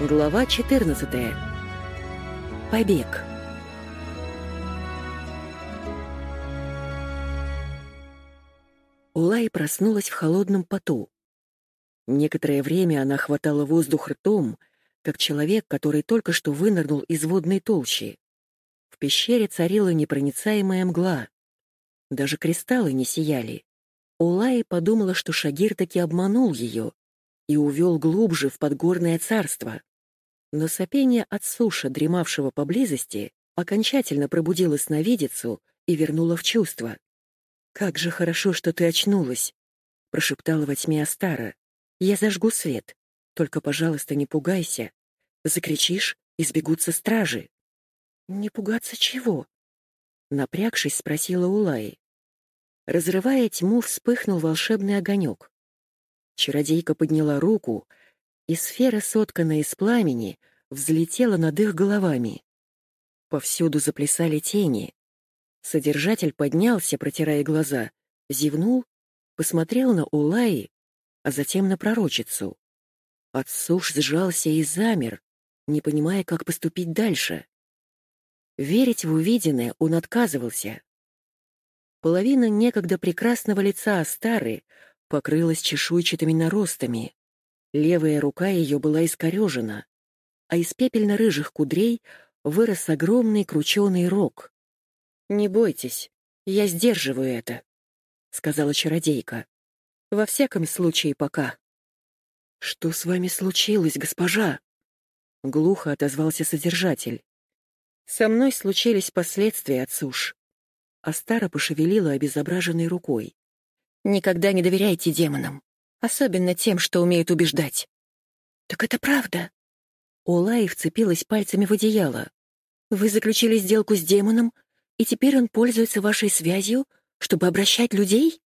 Глава 14. Побег. Улай проснулась в холодном поту. Некоторое время она хватала воздух ртом, как человек, который только что вынырнул из водной толщи. В пещере царила непроницаемая мгла. Даже кристаллы не сияли. Улай подумала, что Шагир таки обманул ее и увел глубже в подгорное царство. Но сопение от суша, дремавшего поблизости, окончательно пробудило сновидицу и вернуло в чувство. «Как же хорошо, что ты очнулась!» — прошептала во тьме Астара. «Я зажгу свет. Только, пожалуйста, не пугайся. Закричишь — избегутся стражи». «Не пугаться чего?» Напрягшись, спросила Улай. Разрывая тьму, вспыхнул волшебный огонек. Чародейка подняла руку, и сфера, сотканная из пламени, взлетела над их головами. Повсюду заплясали тени. Содержатель поднялся, протирая глаза, зевнул, посмотрел на Улаи, а затем на пророчицу. Отсуш сжался и замер, не понимая, как поступить дальше. Верить в увиденное он отказывался. Половина некогда прекрасного лица Астары покрылась чешуйчатыми наростами. Левая рука ее была искорежена, а из пепельно-рыжих кудрей вырос огромный крученый рог. «Не бойтесь, я сдерживаю это», — сказала чародейка. «Во всяком случае, пока». «Что с вами случилось, госпожа?» — глухо отозвался содержатель. «Со мной случились последствия от суш». Астара пошевелила обезображенной рукой. «Никогда не доверяйте демонам. Особенно тем, что умеют убеждать. «Так это правда?» Улай вцепилась пальцами в одеяло. «Вы заключили сделку с демоном, и теперь он пользуется вашей связью, чтобы обращать людей?»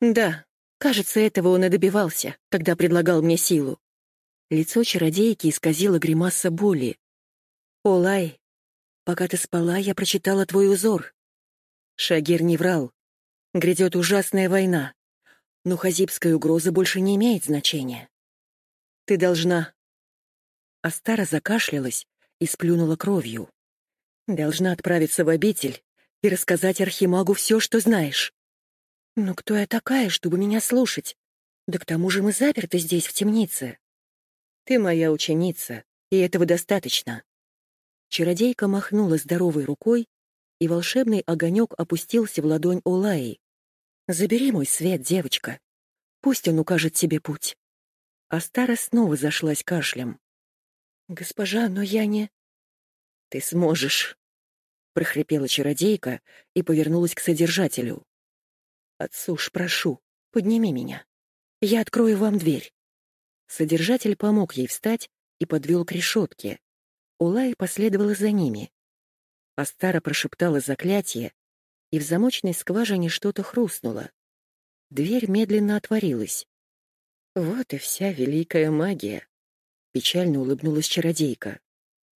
«Да, кажется, этого он и добивался, когда предлагал мне силу». Лицо чародейки исказило гримаса боли. «Олай, пока ты спала, я прочитала твой узор. Шагир не врал. Грядет ужасная война но хазибская угроза больше не имеет значения. Ты должна...» Астара закашлялась и сплюнула кровью. «Должна отправиться в обитель и рассказать Архимагу все, что знаешь». «Ну кто я такая, чтобы меня слушать? Да к тому же мы заперты здесь, в темнице». «Ты моя ученица, и этого достаточно». Чародейка махнула здоровой рукой, и волшебный огонек опустился в ладонь Улаи. Забери мой свет, девочка. Пусть он укажет тебе путь. А Стара снова зашлась кашлем. Госпожа, но я не... Ты сможешь, прохрипела чародейка и повернулась к содержателю. Отсуш, прошу, подними меня. Я открою вам дверь. Содержатель помог ей встать и подвел к решетке. Улай последовала за ними. Астара прошептала заклятие, и в замочной скважине что-то хрустнуло. Дверь медленно отворилась. Вот и вся великая магия. Печально улыбнулась чародейка.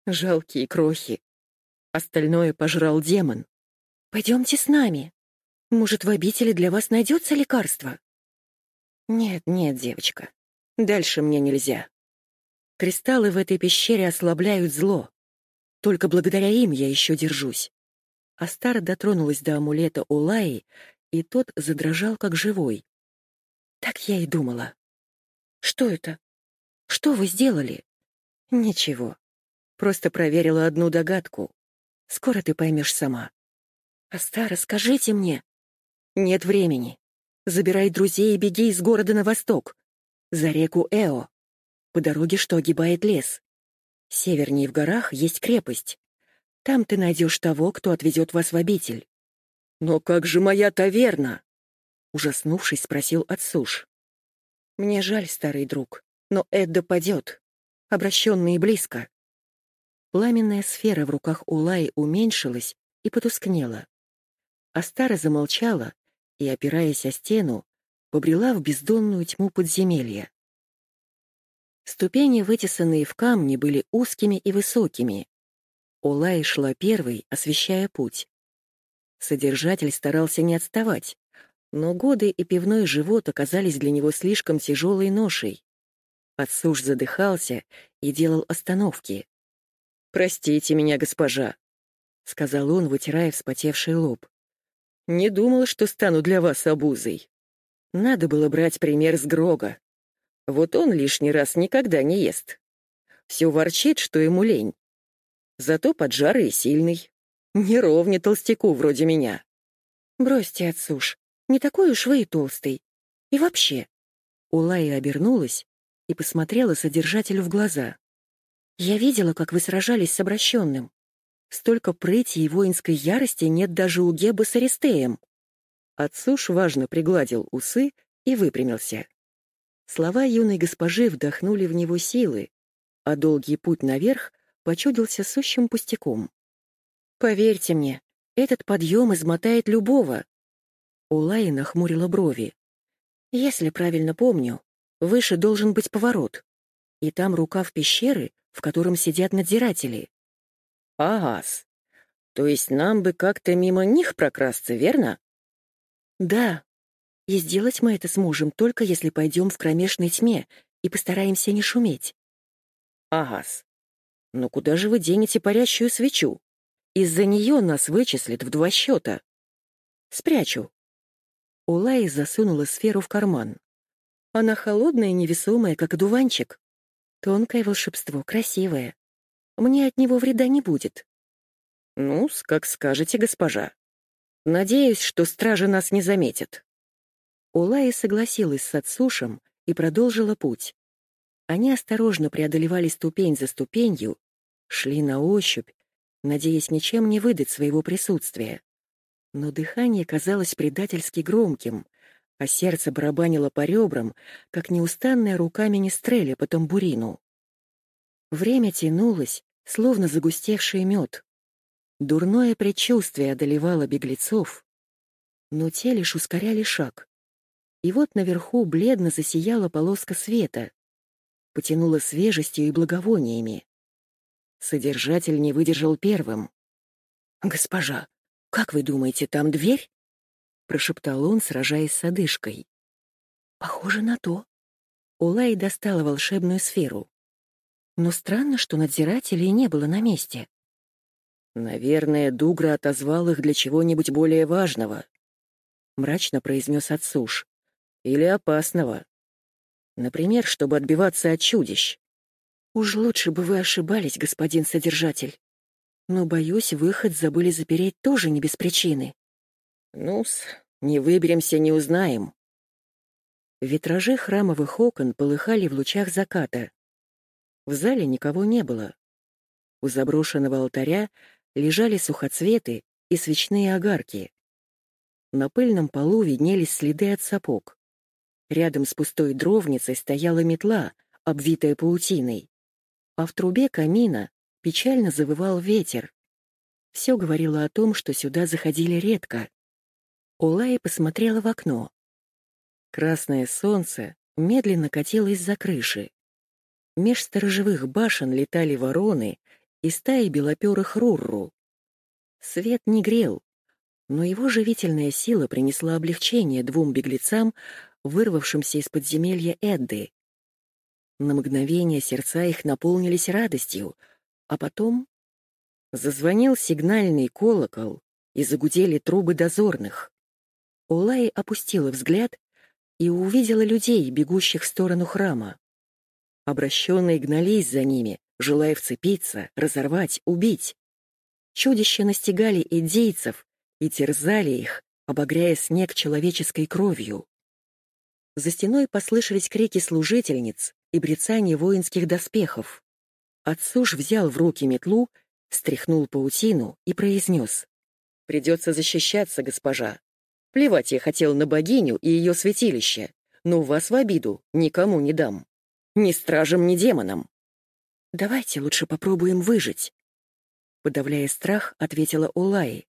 Жалкие крохи. Остальное пожрал демон. Пойдемте с нами. Может, в обители для вас найдется лекарство? Нет, нет, девочка. Дальше мне нельзя. Кристаллы в этой пещере ослабляют зло. Только благодаря им я еще держусь. Астара дотронулась до амулета Улаи, и тот задрожал как живой. Так я и думала. Что это? Что вы сделали? Ничего. Просто проверила одну догадку. Скоро ты поймешь сама. Астара, скажите мне. Нет времени. Забирай друзей и беги из города на восток, за реку Эо, по дороге, что огибает лес. Севернее в горах есть крепость. Там ты найдешь того, кто отвезет вас в обитель. Но как же моя таверна? Ужаснувшись, спросил Отсуш. Мне жаль, старый друг, но Эдда падет. Обращенные близко. Пламенная сфера в руках Улаи уменьшилась и потускнела. Астара замолчала и, опираясь о стену, побрела в бездонную тьму подземелья. Ступени, вытесанные в камне, были узкими и высокими, Улай шла первой, освещая путь. Содержатель старался не отставать, Но годы и пивной живот оказались для него слишком тяжелой ношей. Отсуш задыхался и делал остановки. «Простите меня, госпожа», — сказал он, вытирая вспотевший лоб. «Не думал, что стану для вас обузой. Надо было брать пример с Грога. Вот он лишний раз никогда не ест. Все ворчит, что ему лень. Зато поджарый и сильный. Не ровня толстяку вроде меня. Бросьте, отсуш, не такой уж вы и толстый. И вообще. Улая обернулась и посмотрела содержателю в глаза. Я видела, как вы сражались с обращенным. Столько прыти и воинской ярости нет даже у Геба с Аристеем. Отсуш важно пригладил усы и выпрямился. Слова юной госпожи вдохнули в него силы, а долгий путь наверх почудился сущим пустяком. «Поверьте мне, этот подъем измотает любого». Улай нахмурила брови. «Если правильно помню, выше должен быть поворот, и там рукав пещеры, в котором сидят надзиратели». «Агас, то есть нам бы как-то мимо них прокрасться, верно?» Да. И сделать мы это сможем только если пойдем в кромешной тьме и постараемся не шуметь. Агас, ну куда же вы денете парящую свечу? Из-за нее нас вычислят в два счета. Спрячу. Улай засунула сферу в карман. Она холодная и невесомая, как одуванчик. Тонкое волшебство, красивое. Мне от него вреда не будет. ну как скажете, госпожа. Надеюсь, что стражи нас не заметят. Улая согласилась с отсушем и продолжила путь. Они осторожно преодолевали ступень за ступенью, шли на ощупь, надеясь ничем не выдать своего присутствия. Но дыхание казалось предательски громким, а сердце барабанило по ребрам, как неустанная рука министреля по тамбурину. Время тянулось, словно загустевший мед. Дурное предчувствие одолевало беглецов, но те лишь ускоряли шаг. И вот наверху бледно засияла полоска света, потянула свежестью и благовониями. Содержатель не выдержал первым. «Госпожа, как вы думаете, там дверь?» — прошептал он, сражаясь с одышкой. «Похоже на то». Улай достала волшебную сферу. Но странно, что надзирателей не было на месте. Наверное, Дугра отозвал их для чего-нибудь более важного. Мрачно произнес Отсуш. Или опасного. Например, чтобы отбиваться от чудищ. Уж лучше бы вы ошибались, господин содержатель. Но, боюсь, выход забыли запереть тоже не без причины. Ну-с, не выберемся, не узнаем. Витражи храмовых окон полыхали в лучах заката. В зале никого не было. У заброшенного алтаря лежали сухоцветы и свечные огарки. На пыльном полу виднелись следы от сапог. Рядом с пустой дровницей стояла метла, обвитая паутиной. А в трубе камина печально завывал ветер. Все говорило о том, что сюда заходили редко. Улая посмотрела в окно. Красное солнце медленно катилось за крыши. Меж сторожевых башен летали вороны и стаи белоперых рурру. Свет не грел, но его живительная сила принесла облегчение двум беглецам, вырвавшимся из подземелья Эдды. На мгновение сердца их наполнились радостью, а потом зазвонил сигнальный колокол и загудели трубы дозорных. Улай опустила взгляд и увидела людей, бегущих в сторону храма. Обращенные гнались за ними, желая вцепиться, разорвать, убить. Чудища настигали идейцев и терзали их, обогряя снег человеческой кровью. За стеной послышались крики служительниц и брецание воинских доспехов. Отсуш взял в руки метлу, стряхнул паутину и произнес. «Придется защищаться, госпожа. Плевать я хотел на богиню и ее святилище, но вас в обиду никому не дам. Ни стражам, ни демонам. Давайте лучше попробуем выжить. Подавляя страх, ответила Улай.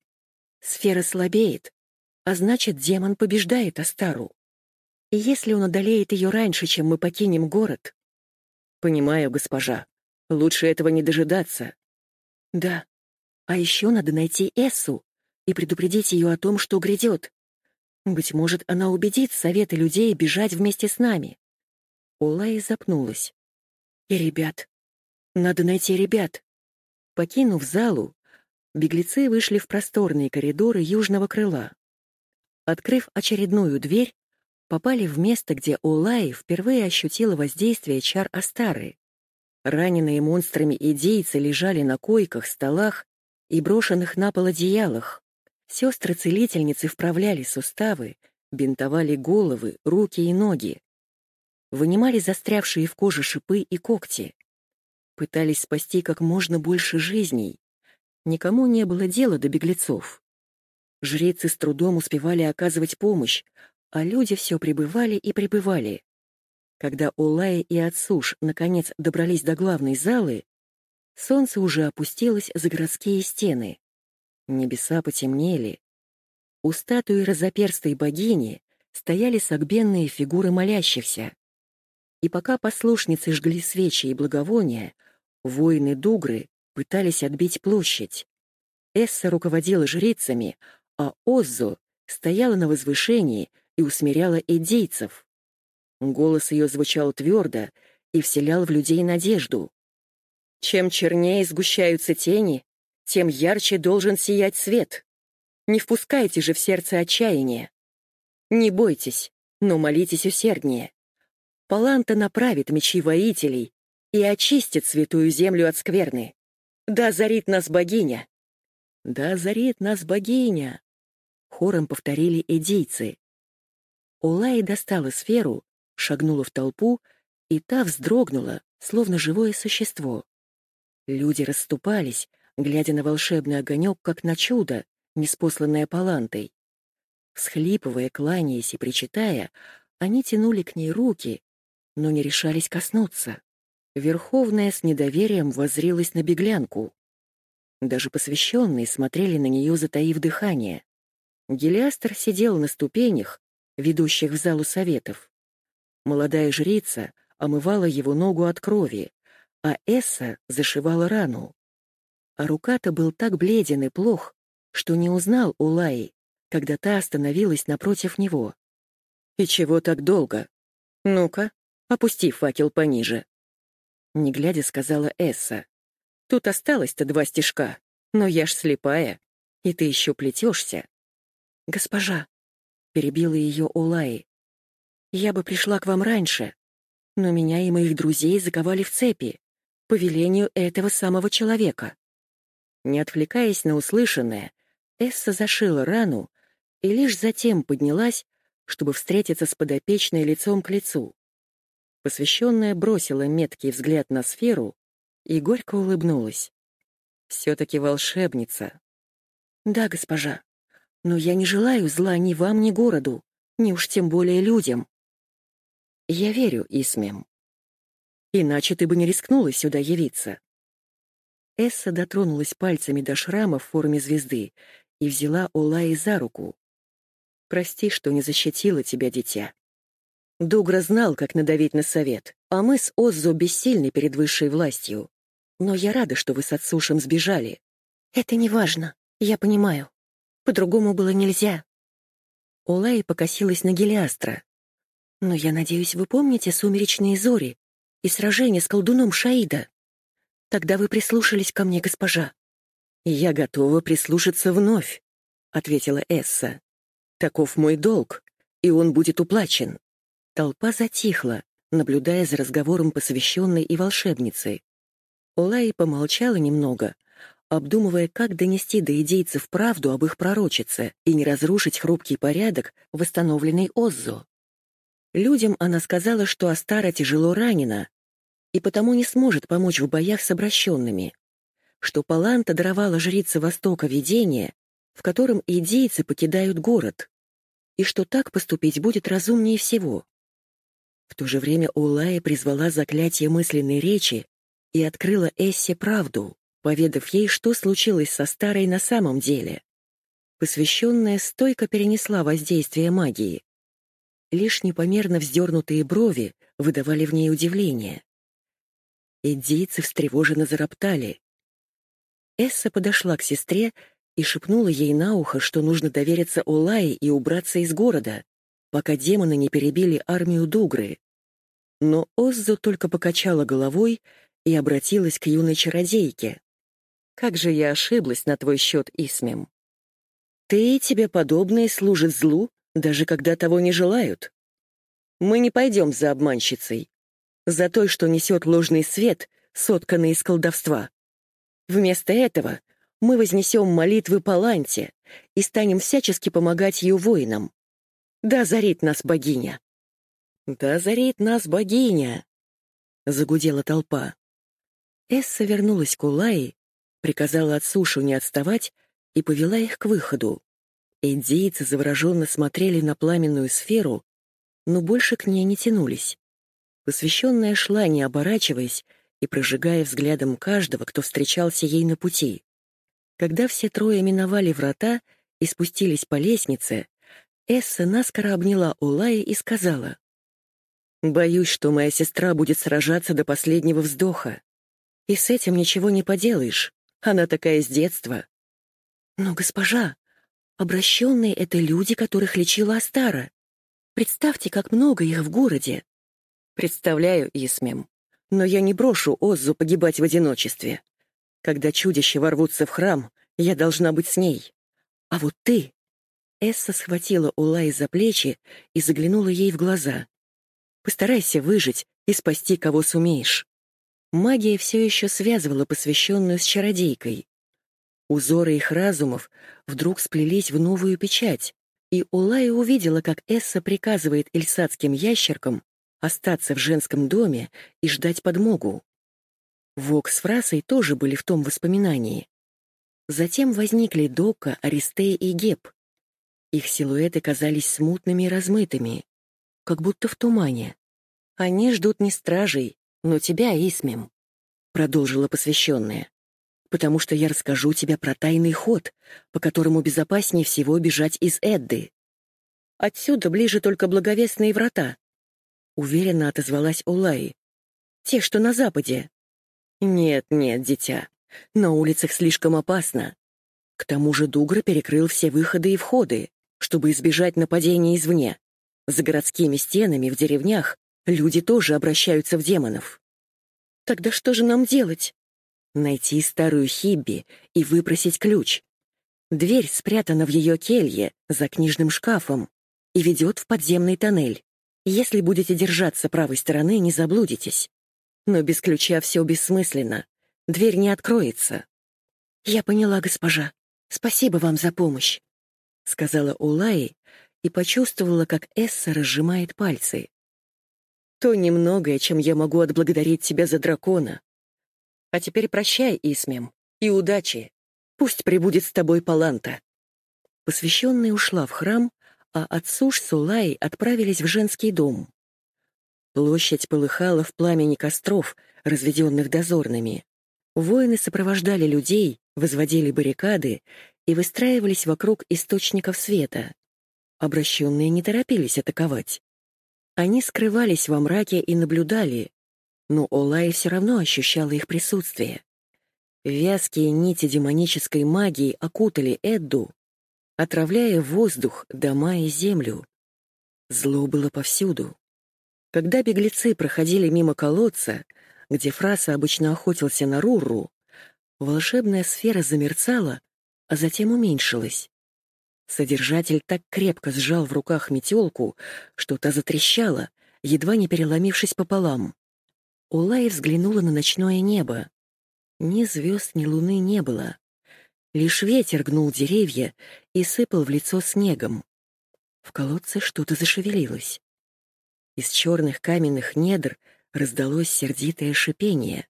Сфера слабеет, а значит, демон побеждает Астару. И если он одолеет ее раньше, чем мы покинем город... Понимаю, госпожа. Лучше этого не дожидаться. Да. А еще надо найти Эссу и предупредить ее о том, что грядет. Быть может, она убедит советы людей бежать вместе с нами. Улай запнулась. И ребят. Надо найти ребят. Покинув залу, беглецы вышли в просторные коридоры южного крыла. Открыв очередную дверь, попали в место, где Улай впервые ощутила воздействие чар Астары. Раненые монстрами идейцы лежали на койках, столах и брошенных на пол одеялах. Сестры-целительницы вправляли суставы, бинтовали головы, руки и ноги. Вынимали застрявшие в коже шипы и когти. Пытались спасти как можно больше жизней. Никому не было дела до беглецов. Жрецы с трудом успевали оказывать помощь, а люди все прибывали и прибывали. Когда Улай и Ацуш наконец добрались до главной залы, солнце уже опустилось за городские стены. Небеса потемнели. У статуи разоперстой богини стояли согбенные фигуры молящихся. И пока послушницы жгли свечи и благовония, воины Дугры пытались отбить площадь. Эсса руководила жрицами, а Оззо стояла на возвышении и усмиряла идейцев. Голос ее звучал твердо и вселял в людей надежду. Чем чернее сгущаются тени, тем ярче должен сиять свет. Не впускайте же в сердце отчаяния. Не бойтесь, но молитесь усерднее. Паланта направит мечи воителей и очистит святую землю от скверны. Да зарит нас богиня! Да зарит нас богиня! Хором повторили эдийцы. Улай достала сферу, шагнула в толпу, и та вздрогнула, словно живое существо. Люди расступались, глядя на волшебный огонек, как на чудо, неспосланное Палантой. Всхлипывая, кланяясь и причитая, они тянули к ней руки, но не решались коснуться. Верховная с недоверием воззрилась на беглянку. Даже посвященные смотрели на нее, затаив дыхание. Гелиастер сидел на ступенях, ведущих в залу советов. Молодая жрица омывала его ногу от крови, а Эсса зашивала рану. А рука-то был так бледен и плох, что не узнал Улаи, когда та остановилась напротив него. «И чего так долго? Ну-ка, опусти факел пониже». Не глядя, сказала Эсса. «Тут осталось-то два стежка, но я ж слепая, и ты еще плетешься». «Госпожа», — перебила ее Улаи, — «я бы пришла к вам раньше, но меня и моих друзей заковали в цепи по велению этого самого человека. Не отвлекаясь на услышанное, Эсса зашила рану и лишь затем поднялась, чтобы встретиться с подопечной лицом к лицу. Посвященная бросила меткий взгляд на сферу и горько улыбнулась. «Все-таки волшебница». «Да, госпожа, но я не желаю зла ни вам, ни городу, ни уж тем более людям». «Я верю, Исмем. Иначе ты бы не рискнула сюда явиться. Эсса дотронулась пальцами до шрама в форме звезды и взяла Олаи за руку. «Прости, что не защитила тебя, дитя. Дугра знал, как надавить на совет, а мы с Оззо бессильны перед высшей властью. Но я рада, что вы с отсушем сбежали». «Это не важно, я понимаю. По-другому было нельзя». Олай покосилась на Гелиастра. «Но я надеюсь, вы помните сумеречные зори и сражение с колдуном Шаида?» Тогда вы прислушались ко мне, госпожа. Я готова прислушаться вновь, ответила Эсса. Таков мой долг, и он будет уплачен. Толпа затихла, наблюдая за разговором посвященной и волшебницы. Олай помолчала немного, обдумывая, как донести до идейцев правду об их пророчице и не разрушить хрупкий порядок, восстановленный Оззо. Людям она сказала, что Астара тяжело ранена, и потому не сможет помочь в боях с обращенными, что Паланта даровала жрице Востока видение, в котором идейцы покидают город, и что так поступить будет разумнее всего. В то же время Улая призвала заклятие мысленной речи и открыла Эссе правду, поведав ей, что случилось со старой на самом деле. Посвященная стойко перенесла воздействие магии. Лишь непомерно вздернутые брови выдавали в ней удивление. Эдийцы встревоженно зароптали. Эсса подошла к сестре и шепнула ей на ухо, что нужно довериться Олае и убраться из города, пока демоны не перебили армию Дугры. Но Оззу только покачала головой и обратилась к юной чародейке. «Как же я ошиблась на твой счет, Исмем. Ты и тебе подобные служат злу, даже когда того не желают. Мы не пойдем за обманщицей, за той, что несет ложный свет, сотканный из колдовства. Вместо этого мы вознесем молитвы Паланте и станем всячески помогать ее воинам. Да зарит нас богиня. Да зарит нас богиня, загудела толпа. Эсса вернулась к Улае, приказала Ацушу не отставать и повела их к выходу. Индейцы завороженно смотрели на пламенную сферу, но больше к ней не тянулись. Посвященная шла, не оборачиваясь и прожигая взглядом каждого, кто встречался ей на пути. Когда все трое миновали врата и спустились по лестнице, Эсса наскоро обняла Улая и сказала, «Боюсь, что моя сестра будет сражаться до последнего вздоха. И с этим ничего не поделаешь. Она такая с детства». «Но, госпожа, обращенные — это люди, которых лечила Астара. Представьте, как много их в городе». «Представляю, Исмем. Но я не брошу Оззу погибать в одиночестве. Когда чудища ворвутся в храм, я должна быть с ней. А вот ты Эсса схватила Улай за плечи и заглянула ей в глаза. «Постарайся выжить и спасти, кого сумеешь». Магия все еще связывала посвященную с чародейкой. Узоры их разумов вдруг сплелись в новую печать, и Улай увидела, как Эсса приказывает эльсадским ящеркам остаться в женском доме и ждать подмогу. Вок с Фрасой тоже были в том воспоминании. Затем возникли Дока, Аристея и Геб. Их силуэты казались смутными и размытыми, как будто в тумане. «Они ждут не стражей, но тебя, Исмем», — продолжила посвященная. «Потому что я расскажу тебе про тайный ход, по которому безопаснее всего бежать из Эдды. Отсюда ближе только благовестные врата», — уверенно отозвалась Улай. «Те, что на западе». «Нет, нет, дитя, на улицах слишком опасно. К тому же Дугра перекрыл все выходы и входы чтобы избежать нападения извне. За городскими стенами в деревнях люди тоже обращаются в демонов. Тогда что же нам делать? Найти старую Хибби и выпросить ключ. Дверь спрятана в ее келье, за книжным шкафом, и ведет в подземный тоннель. Если будете держаться правой стороны, не заблудитесь. Но без ключа все бессмысленно. Дверь не откроется. Я поняла, госпожа. Спасибо вам за помощь. — сказала Улай и почувствовала, как Эсса разжимает пальцы. «То немногое, чем я могу отблагодарить тебя за дракона. А теперь прощай, Исмем, и удачи. Пусть прибудет с тобой Паланта». Посвященная ушла в храм, а Ацуш с отправились в женский дом. Площадь полыхала в пламени костров, разведенных дозорными. Воины сопровождали людей, возводили баррикады и выстраивались вокруг источников света. Обращенные не торопились атаковать. Они скрывались во мраке и наблюдали, но Олай все равно ощущала их присутствие. Вязкие нити демонической магии окутали Эдду, отравляя воздух, дома и землю. Зло было повсюду. Когда беглецы проходили мимо колодца, где Фраса обычно охотился на Руру, волшебная сфера замерцала а затем уменьшилась. Содержатель так крепко сжал в руках метелку, что та затрещала, едва не переломившись пополам. Улай взглянула на ночное небо. Ни звезд, ни луны не было. Лишь ветер гнул деревья и сыпал в лицо снегом. В колодце что-то зашевелилось. Из черных каменных недр раздалось сердитое шипение.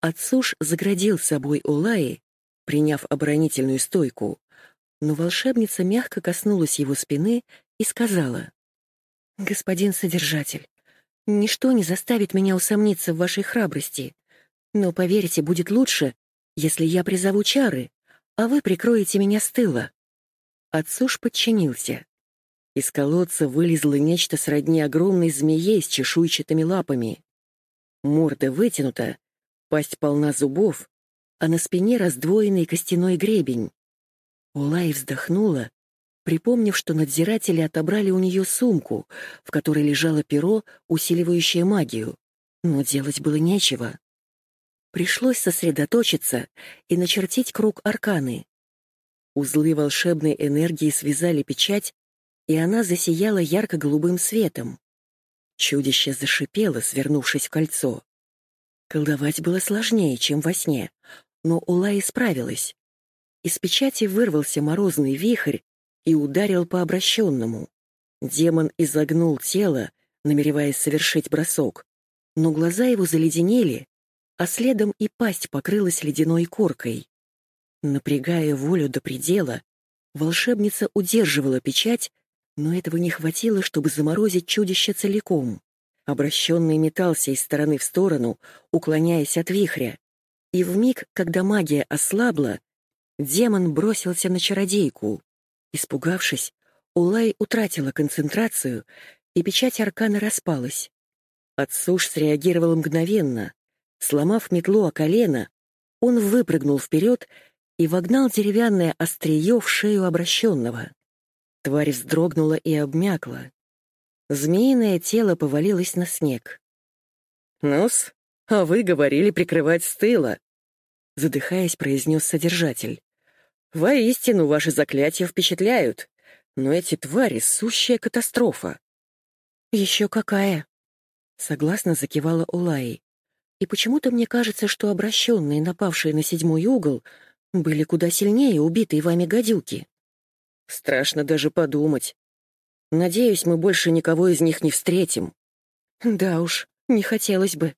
Отсуш заградил собой Улаи приняв оборонительную стойку, но волшебница мягко коснулась его спины и сказала: "Господин содержатель, ничто не заставит меня усомниться в вашей храбрости, но поверьте, будет лучше, если я призову чары, а вы прикроете меня с тыла". Отцуш подчинился. Из колодца вылезло нечто сродни огромной змее с чешуйчатыми лапами. Морда вытянута, пасть полна зубов, а на спине раздвоенный костяной гребень. Улай вздохнула, припомнив, что надзиратели отобрали у нее сумку, в которой лежало перо, усиливающее магию. Но делать было нечего. Пришлось сосредоточиться и начертить круг арканы. Узлы волшебной энергии связали печать, и она засияла ярко-голубым светом. Чудище зашипело, свернувшись в кольцо. Колдовать было сложнее, чем во сне, но Улай справилась. Из печати вырвался морозный вихрь и ударил по обращенному. Демон изогнул тело, намереваясь совершить бросок, но глаза его заледенели, а следом и пасть покрылась ледяной коркой. Напрягая волю до предела, волшебница удерживала печать, но этого не хватило, чтобы заморозить чудище целиком. Обращенный метался из стороны в сторону, уклоняясь от вихря. И в миг, когда магия ослабла, Демон бросился на чародейку. Испугавшись, Улай утратила концентрацию, и печать аркана распалась. Отсуш среагировал мгновенно. Сломав метлу о колено, он выпрыгнул вперед и вогнал деревянное острие в шею обращенного. Тварь вздрогнула и обмякла. Змеиное тело повалилось на снег. «Ну-с, а вы говорили прикрывать с тыла», — задыхаясь, произнес содержатель. Воистину, ваши заклятия впечатляют, но эти твари — сущая катастрофа. Еще какая? Согласно закивала Улай. И почему-то мне кажется, что обращенные, напавшие на седьмой угол, были куда сильнее убитые вами гадюки. Страшно даже подумать. Надеюсь, мы больше никого из них не встретим. Да уж, не хотелось бы.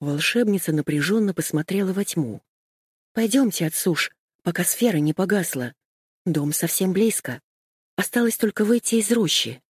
Волшебница напряженно посмотрела во тьму. Пойдемте, отсуш, пока сфера не погасла. Дом совсем близко. Осталось только выйти из рощи.